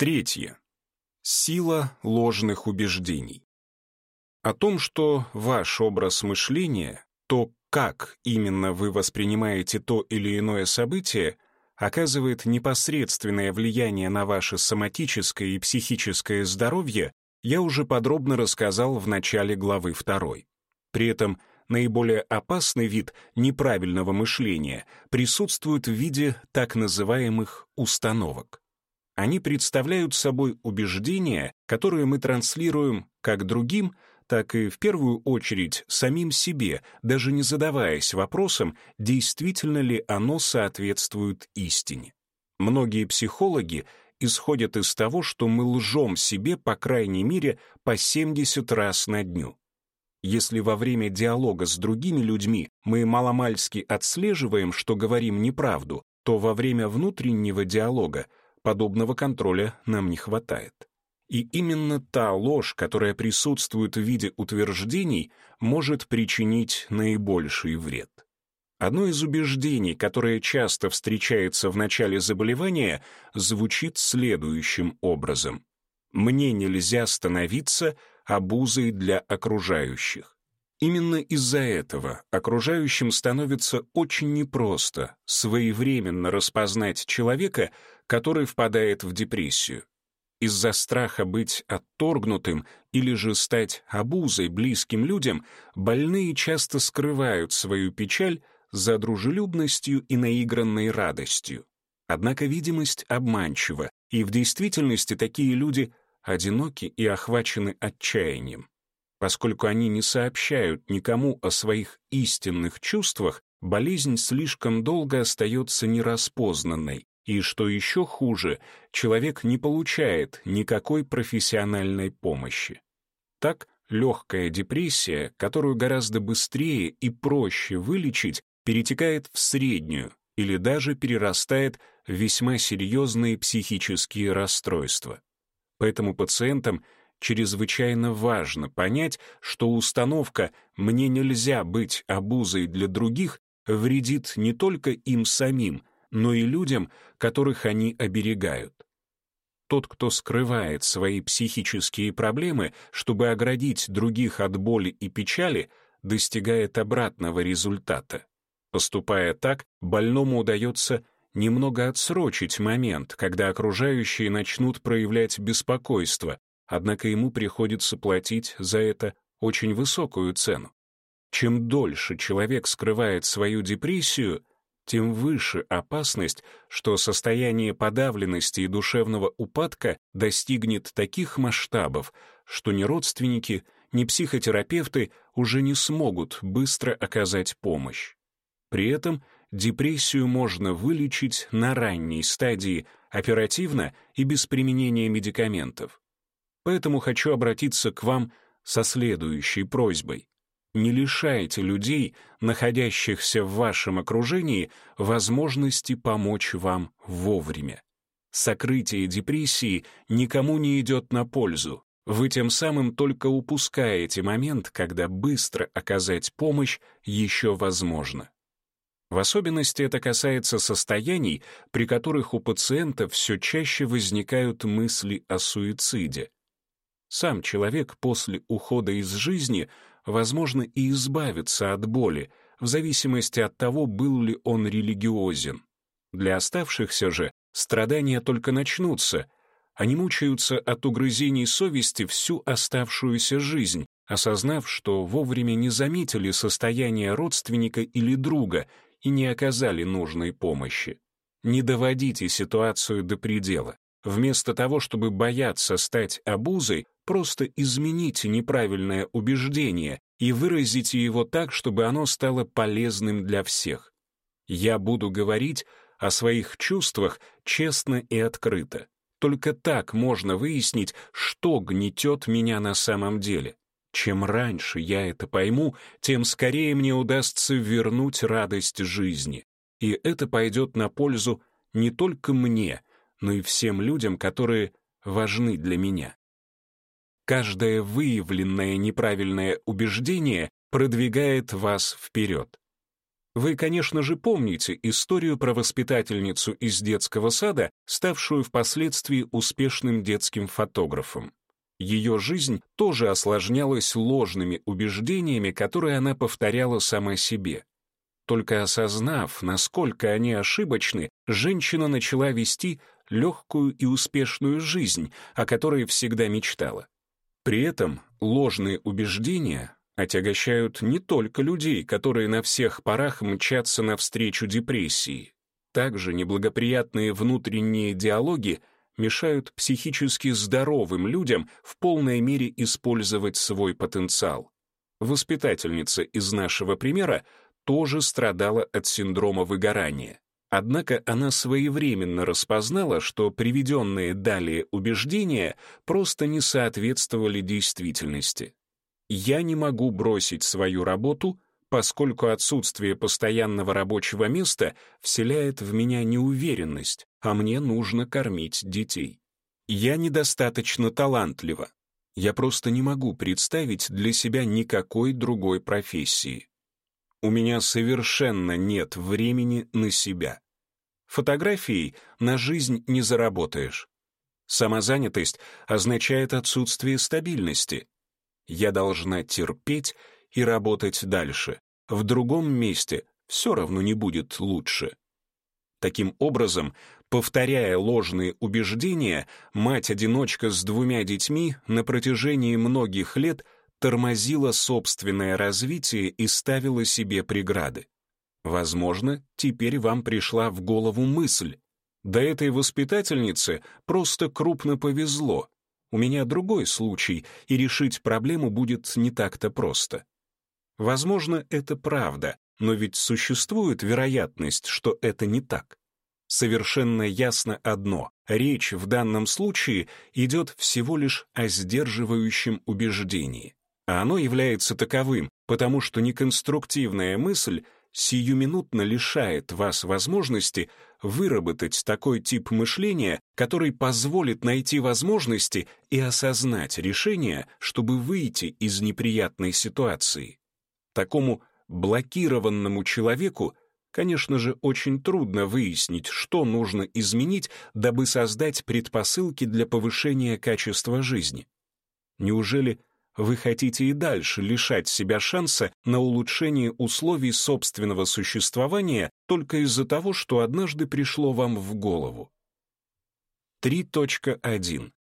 Третье. Сила ложных убеждений. О том, что ваш образ мышления, то, как именно вы воспринимаете то или иное событие, оказывает непосредственное влияние на ваше соматическое и психическое здоровье, я уже подробно рассказал в начале главы 2. При этом наиболее опасный вид неправильного мышления присутствует в виде так называемых установок. Они представляют собой убеждения, которые мы транслируем как другим, так и в первую очередь самим себе, даже не задаваясь вопросом, действительно ли оно соответствует истине. Многие психологи исходят из того, что мы лжем себе по крайней мере по 70 раз на дню. Если во время диалога с другими людьми мы маломальски отслеживаем, что говорим неправду, то во время внутреннего диалога подобного контроля нам не хватает. И именно та ложь, которая присутствует в виде утверждений, может причинить наибольший вред. Одно из убеждений, которое часто встречается в начале заболевания, звучит следующим образом. «Мне нельзя становиться обузой для окружающих». Именно из-за этого окружающим становится очень непросто своевременно распознать человека, который впадает в депрессию. Из-за страха быть отторгнутым или же стать обузой близким людям, больные часто скрывают свою печаль за дружелюбностью и наигранной радостью. Однако видимость обманчива, и в действительности такие люди одиноки и охвачены отчаянием. Поскольку они не сообщают никому о своих истинных чувствах, болезнь слишком долго остается нераспознанной, и, что еще хуже, человек не получает никакой профессиональной помощи. Так, легкая депрессия, которую гораздо быстрее и проще вылечить, перетекает в среднюю или даже перерастает в весьма серьезные психические расстройства. Поэтому пациентам чрезвычайно важно понять, что установка «мне нельзя быть обузой для других» вредит не только им самим, но и людям, которых они оберегают. Тот, кто скрывает свои психические проблемы, чтобы оградить других от боли и печали, достигает обратного результата. Поступая так, больному удается немного отсрочить момент, когда окружающие начнут проявлять беспокойство, однако ему приходится платить за это очень высокую цену. Чем дольше человек скрывает свою депрессию, тем выше опасность, что состояние подавленности и душевного упадка достигнет таких масштабов, что ни родственники, ни психотерапевты уже не смогут быстро оказать помощь. При этом депрессию можно вылечить на ранней стадии, оперативно и без применения медикаментов. Поэтому хочу обратиться к вам со следующей просьбой. Не лишайте людей, находящихся в вашем окружении, возможности помочь вам вовремя. Сокрытие депрессии никому не идет на пользу. Вы тем самым только упускаете момент, когда быстро оказать помощь еще возможно. В особенности это касается состояний, при которых у пациента все чаще возникают мысли о суициде. Сам человек после ухода из жизни — возможно и избавиться от боли, в зависимости от того, был ли он религиозен. Для оставшихся же страдания только начнутся, они мучаются от угрызений совести всю оставшуюся жизнь, осознав, что вовремя не заметили состояние родственника или друга и не оказали нужной помощи. Не доводите ситуацию до предела. Вместо того, чтобы бояться стать обузой, просто измените неправильное убеждение и выразите его так, чтобы оно стало полезным для всех. Я буду говорить о своих чувствах честно и открыто. Только так можно выяснить, что гнетет меня на самом деле. Чем раньше я это пойму, тем скорее мне удастся вернуть радость жизни. И это пойдет на пользу не только мне, но и всем людям, которые важны для меня. Каждое выявленное неправильное убеждение продвигает вас вперед. Вы, конечно же, помните историю про воспитательницу из детского сада, ставшую впоследствии успешным детским фотографом. Ее жизнь тоже осложнялась ложными убеждениями, которые она повторяла сама себе. Только осознав, насколько они ошибочны, женщина начала вести легкую и успешную жизнь, о которой всегда мечтала. При этом ложные убеждения отягощают не только людей, которые на всех парах мчатся навстречу депрессии. Также неблагоприятные внутренние диалоги мешают психически здоровым людям в полной мере использовать свой потенциал. Воспитательница из нашего примера тоже страдала от синдрома выгорания. Однако она своевременно распознала, что приведенные далее убеждения просто не соответствовали действительности. «Я не могу бросить свою работу», поскольку отсутствие постоянного рабочего места вселяет в меня неуверенность, а мне нужно кормить детей. Я недостаточно талантлива. Я просто не могу представить для себя никакой другой профессии. У меня совершенно нет времени на себя. Фотографией на жизнь не заработаешь. Самозанятость означает отсутствие стабильности. Я должна терпеть и работать дальше. В другом месте все равно не будет лучше. Таким образом, повторяя ложные убеждения, мать-одиночка с двумя детьми на протяжении многих лет – тормозила собственное развитие и ставила себе преграды. Возможно, теперь вам пришла в голову мысль, да этой воспитательнице просто крупно повезло. У меня другой случай, и решить проблему будет не так-то просто. Возможно, это правда, но ведь существует вероятность, что это не так. Совершенно ясно одно — речь в данном случае идет всего лишь о сдерживающем убеждении а оно является таковым, потому что неконструктивная мысль сиюминутно лишает вас возможности выработать такой тип мышления, который позволит найти возможности и осознать решения, чтобы выйти из неприятной ситуации. Такому блокированному человеку, конечно же, очень трудно выяснить, что нужно изменить, дабы создать предпосылки для повышения качества жизни. Неужели вы хотите и дальше лишать себя шанса на улучшение условий собственного существования только из-за того, что однажды пришло вам в голову. 3.1.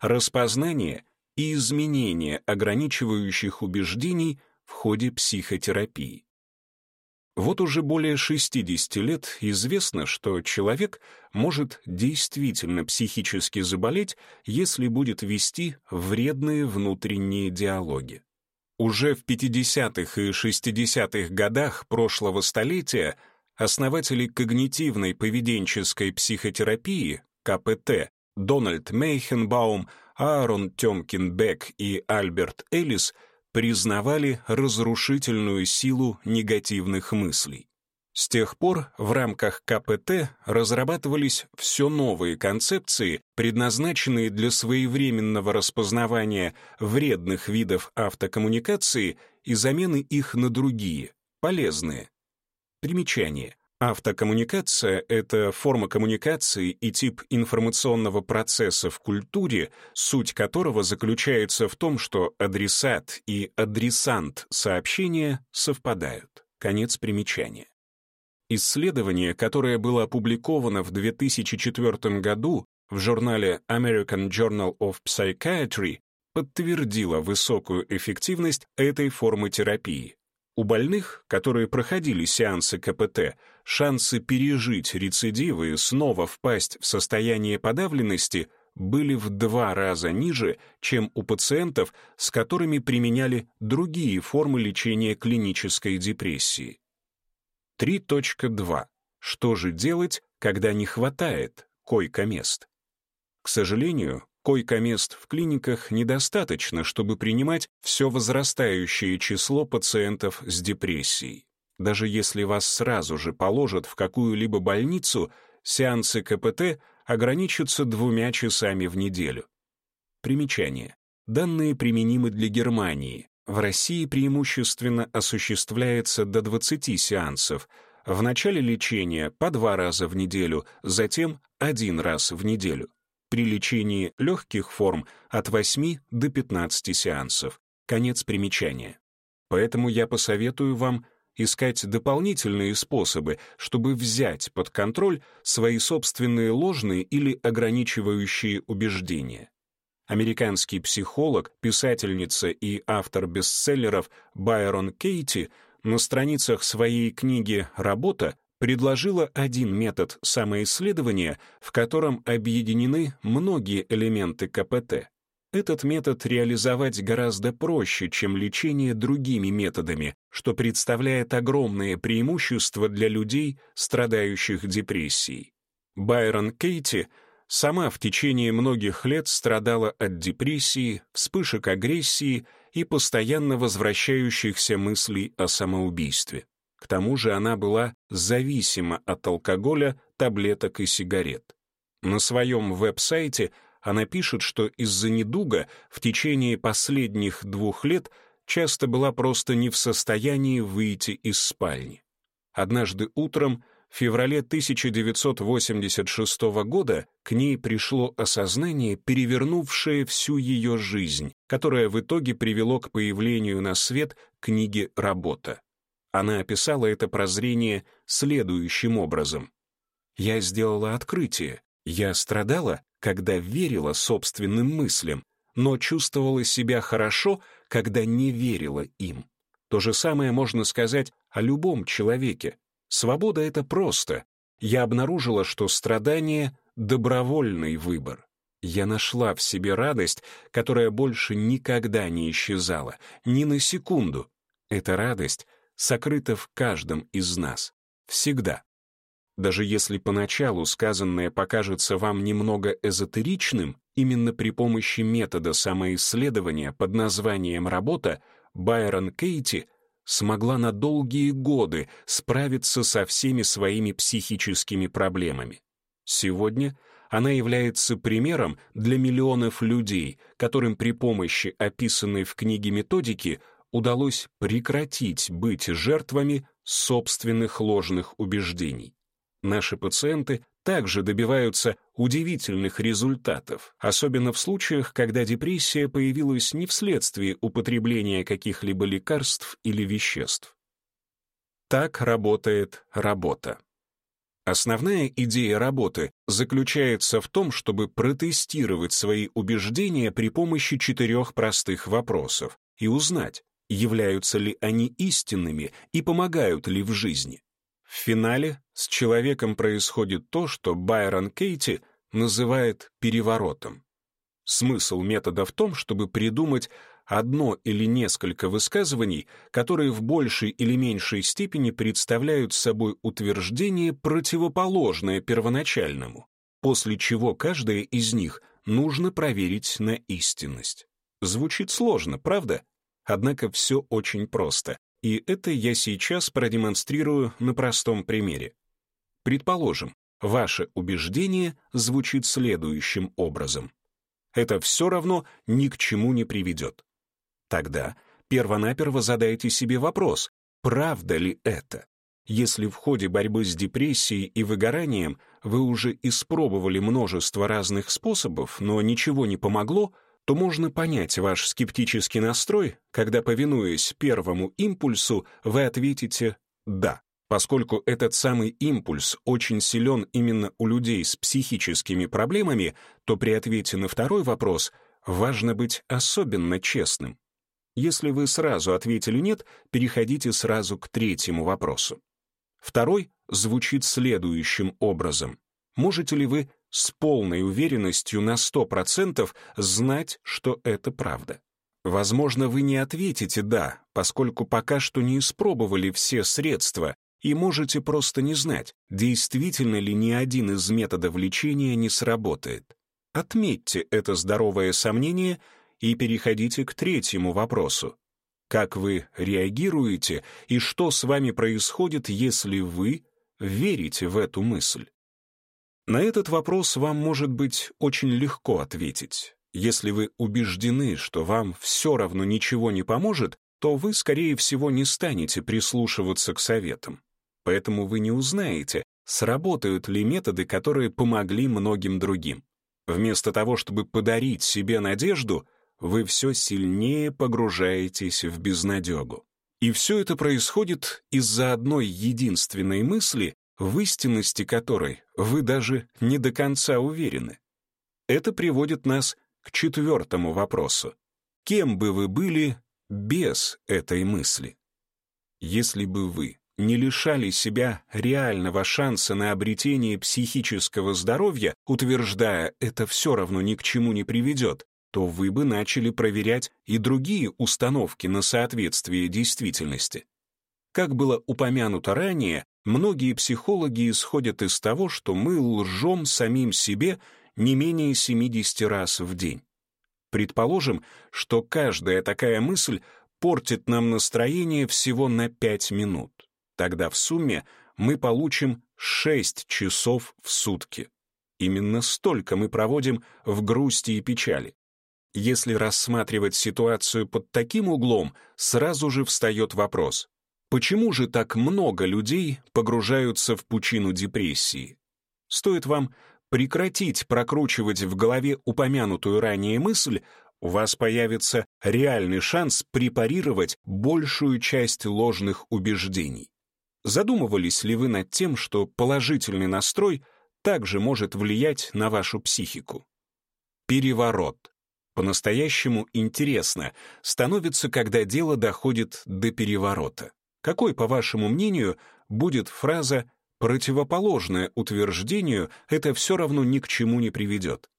Распознание и изменение ограничивающих убеждений в ходе психотерапии. Вот уже более 60 лет известно, что человек может действительно психически заболеть, если будет вести вредные внутренние диалоги. Уже в 50-х и 60-х годах прошлого столетия основатели когнитивной поведенческой психотерапии, КПТ, Дональд Мейхенбаум, Аарон Тёмкин-Бек и Альберт Эллис – признавали разрушительную силу негативных мыслей. С тех пор в рамках КПТ разрабатывались все новые концепции, предназначенные для своевременного распознавания вредных видов автокоммуникации и замены их на другие, полезные. Примечание. Автокоммуникация — это форма коммуникации и тип информационного процесса в культуре, суть которого заключается в том, что адресат и адресант сообщения совпадают. Конец примечания. Исследование, которое было опубликовано в 2004 году в журнале American Journal of Psychiatry, подтвердило высокую эффективность этой формы терапии. У больных, которые проходили сеансы КПТ, шансы пережить рецидивы и снова впасть в состояние подавленности были в два раза ниже, чем у пациентов, с которыми применяли другие формы лечения клинической депрессии. 3.2. Что же делать, когда не хватает койко-мест? К сожалению, койко-мест в клиниках недостаточно, чтобы принимать все возрастающее число пациентов с депрессией. Даже если вас сразу же положат в какую-либо больницу, сеансы КПТ ограничатся двумя часами в неделю. Примечание. Данные применимы для Германии. В России преимущественно осуществляется до 20 сеансов. В начале лечения по два раза в неделю, затем один раз в неделю. При лечении легких форм от 8 до 15 сеансов. Конец примечания. Поэтому я посоветую вам искать дополнительные способы, чтобы взять под контроль свои собственные ложные или ограничивающие убеждения. Американский психолог, писательница и автор бестселлеров Байрон Кейти на страницах своей книги «Работа» предложила один метод самоисследования, в котором объединены многие элементы КПТ. Этот метод реализовать гораздо проще, чем лечение другими методами, что представляет огромное преимущество для людей, страдающих депрессией. Байрон Кейти сама в течение многих лет страдала от депрессии, вспышек агрессии и постоянно возвращающихся мыслей о самоубийстве. К тому же она была зависима от алкоголя, таблеток и сигарет. На своем веб-сайте она пишет, что из-за недуга в течение последних двух лет часто была просто не в состоянии выйти из спальни. Однажды утром, в феврале 1986 года, к ней пришло осознание, перевернувшее всю ее жизнь, которое в итоге привело к появлению на свет книги «Работа». Она описала это прозрение следующим образом. «Я сделала открытие. Я страдала, когда верила собственным мыслям, но чувствовала себя хорошо, когда не верила им. То же самое можно сказать о любом человеке. Свобода — это просто. Я обнаружила, что страдание — добровольный выбор. Я нашла в себе радость, которая больше никогда не исчезала, ни на секунду. Эта радость сокрыта в каждом из нас. Всегда. Даже если поначалу сказанное покажется вам немного эзотеричным, именно при помощи метода самоисследования под названием «работа» Байрон Кейти смогла на долгие годы справиться со всеми своими психическими проблемами. Сегодня она является примером для миллионов людей, которым при помощи описанной в книге методики удалось прекратить быть жертвами собственных ложных убеждений. Наши пациенты также добиваются удивительных результатов, особенно в случаях, когда депрессия появилась не вследствие употребления каких-либо лекарств или веществ. Так работает работа. Основная идея работы заключается в том, чтобы протестировать свои убеждения при помощи четырех простых вопросов и узнать, являются ли они истинными и помогают ли в жизни. В финале с человеком происходит то, что Байрон Кейти называет переворотом. Смысл метода в том, чтобы придумать одно или несколько высказываний, которые в большей или меньшей степени представляют собой утверждение, противоположное первоначальному, после чего каждое из них нужно проверить на истинность. Звучит сложно, правда? Однако все очень просто. И это я сейчас продемонстрирую на простом примере. Предположим, ваше убеждение звучит следующим образом. Это все равно ни к чему не приведет. Тогда первонаперво задайте себе вопрос, правда ли это? Если в ходе борьбы с депрессией и выгоранием вы уже испробовали множество разных способов, но ничего не помогло, то можно понять ваш скептический настрой, когда, повинуясь первому импульсу, вы ответите «да», поскольку этот самый импульс очень силен именно у людей с психическими проблемами, то при ответе на второй вопрос важно быть особенно честным. Если вы сразу ответили «нет», переходите сразу к третьему вопросу. Второй звучит следующим образом. Можете ли вы с полной уверенностью на 100% знать, что это правда. Возможно, вы не ответите «да», поскольку пока что не испробовали все средства и можете просто не знать, действительно ли ни один из методов лечения не сработает. Отметьте это здоровое сомнение и переходите к третьему вопросу. Как вы реагируете и что с вами происходит, если вы верите в эту мысль? На этот вопрос вам может быть очень легко ответить. Если вы убеждены, что вам все равно ничего не поможет, то вы, скорее всего, не станете прислушиваться к советам. Поэтому вы не узнаете, сработают ли методы, которые помогли многим другим. Вместо того, чтобы подарить себе надежду, вы все сильнее погружаетесь в безнадегу. И все это происходит из-за одной единственной мысли, в истинности которой вы даже не до конца уверены. Это приводит нас к четвертому вопросу. Кем бы вы были без этой мысли? Если бы вы не лишали себя реального шанса на обретение психического здоровья, утверждая «это все равно ни к чему не приведет», то вы бы начали проверять и другие установки на соответствие действительности. Как было упомянуто ранее, многие психологи исходят из того, что мы лжем самим себе не менее 70 раз в день. Предположим, что каждая такая мысль портит нам настроение всего на 5 минут. Тогда в сумме мы получим 6 часов в сутки. Именно столько мы проводим в грусти и печали. Если рассматривать ситуацию под таким углом, сразу же встает вопрос, почему же так много людей погружаются в пучину депрессии? Стоит вам прекратить прокручивать в голове упомянутую ранее мысль, у вас появится реальный шанс препарировать большую часть ложных убеждений. Задумывались ли вы над тем, что положительный настрой также может влиять на вашу психику? Переворот. По-настоящему интересно становится, когда дело доходит до переворота. Какой, по вашему мнению, будет фраза «противоположное утверждению это все равно ни к чему не приведет»?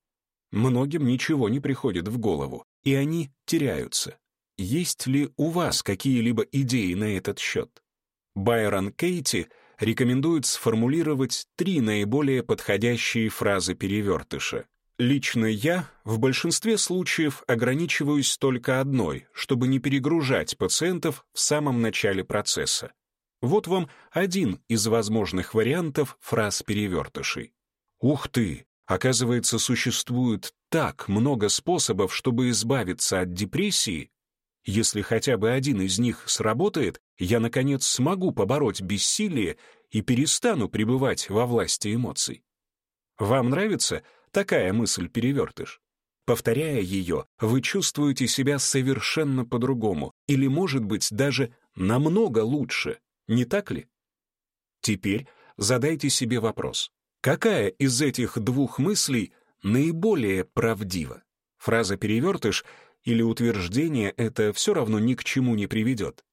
Многим ничего не приходит в голову, и они теряются. Есть ли у вас какие-либо идеи на этот счет? Байрон Кейти рекомендует сформулировать три наиболее подходящие фразы перевертыша. Лично я в большинстве случаев ограничиваюсь только одной, чтобы не перегружать пациентов в самом начале процесса. Вот вам один из возможных вариантов фраз перевертышей. «Ух ты! Оказывается, существует так много способов, чтобы избавиться от депрессии. Если хотя бы один из них сработает, я, наконец, смогу побороть бессилие и перестану пребывать во власти эмоций». Вам нравится Такая мысль-перевертыш. Повторяя ее, вы чувствуете себя совершенно по-другому или, может быть, даже намного лучше, не так ли? Теперь задайте себе вопрос. Какая из этих двух мыслей наиболее правдива? Фраза «перевертыш» или утверждение это все равно ни к чему не приведет.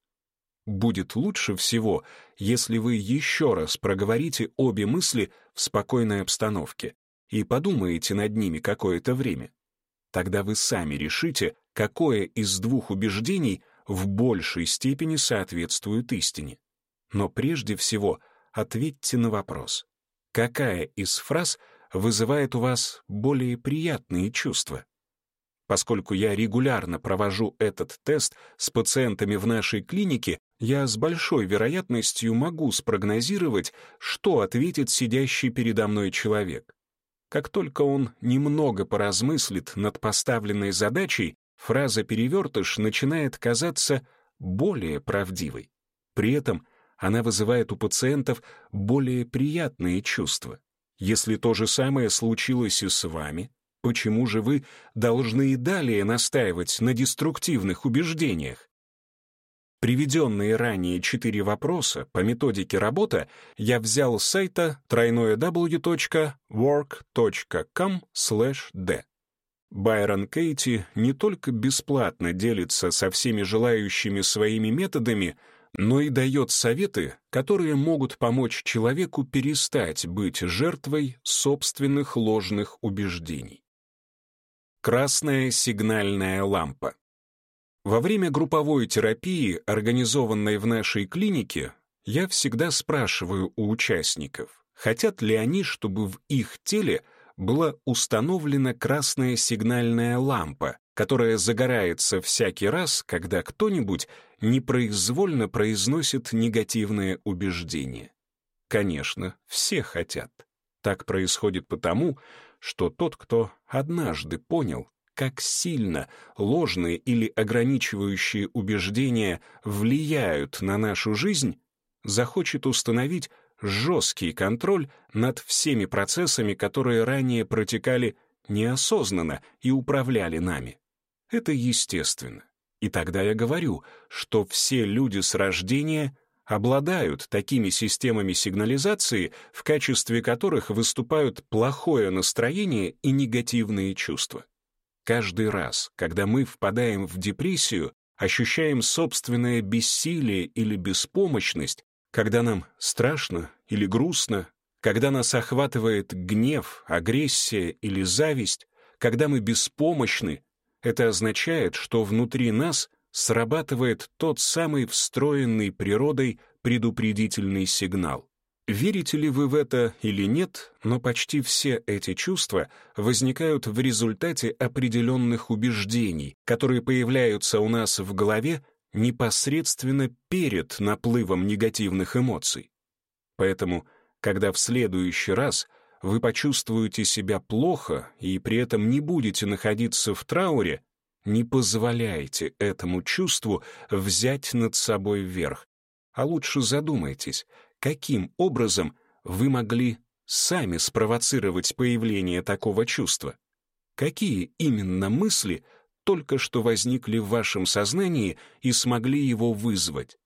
Будет лучше всего, если вы еще раз проговорите обе мысли в спокойной обстановке, и подумаете над ними какое-то время. Тогда вы сами решите, какое из двух убеждений в большей степени соответствует истине. Но прежде всего ответьте на вопрос, какая из фраз вызывает у вас более приятные чувства? Поскольку я регулярно провожу этот тест с пациентами в нашей клинике, я с большой вероятностью могу спрогнозировать, что ответит сидящий передо мной человек. Как только он немного поразмыслит над поставленной задачей, фраза «перевертыш» начинает казаться более правдивой. При этом она вызывает у пациентов более приятные чувства. Если то же самое случилось и с вами, почему же вы должны и далее настаивать на деструктивных убеждениях? Приведенные ранее четыре вопроса по методике работа я взял с сайта www.work.com/d. Байрон Кейти не только бесплатно делится со всеми желающими своими методами, но и дает советы, которые могут помочь человеку перестать быть жертвой собственных ложных убеждений. Красная сигнальная лампа. Во время групповой терапии, организованной в нашей клинике, я всегда спрашиваю у участников, хотят ли они, чтобы в их теле была установлена красная сигнальная лампа, которая загорается всякий раз, когда кто-нибудь непроизвольно произносит негативное убеждение. Конечно, все хотят. Так происходит потому, что тот, кто однажды понял, как сильно ложные или ограничивающие убеждения влияют на нашу жизнь, захочет установить жесткий контроль над всеми процессами, которые ранее протекали неосознанно и управляли нами. Это естественно. И тогда я говорю, что все люди с рождения обладают такими системами сигнализации, в качестве которых выступают плохое настроение и негативные чувства. Каждый раз, когда мы впадаем в депрессию, ощущаем собственное бессилие или беспомощность, когда нам страшно или грустно, когда нас охватывает гнев, агрессия или зависть, когда мы беспомощны, это означает, что внутри нас срабатывает тот самый встроенный природой предупредительный сигнал. Верите ли вы в это или нет, но почти все эти чувства возникают в результате определенных убеждений, которые появляются у нас в голове непосредственно перед наплывом негативных эмоций. Поэтому, когда в следующий раз вы почувствуете себя плохо и при этом не будете находиться в трауре, не позволяйте этому чувству взять над собой верх, а лучше задумайтесь, каким образом вы могли сами спровоцировать появление такого чувства. Какие именно мысли только что возникли в вашем сознании и смогли его вызвать?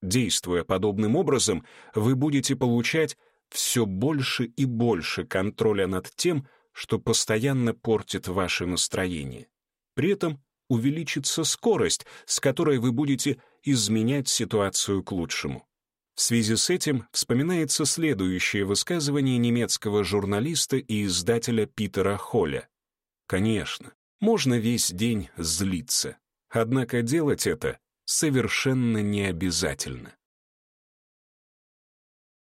Действуя подобным образом, вы будете получать все больше и больше контроля над тем, что постоянно портит ваше настроение. При этом увеличится скорость, с которой вы будете изменять ситуацию к лучшему. В связи с этим вспоминается следующее высказывание немецкого журналиста и издателя Питера Холля. Конечно, можно весь день злиться, однако делать это совершенно не обязательно.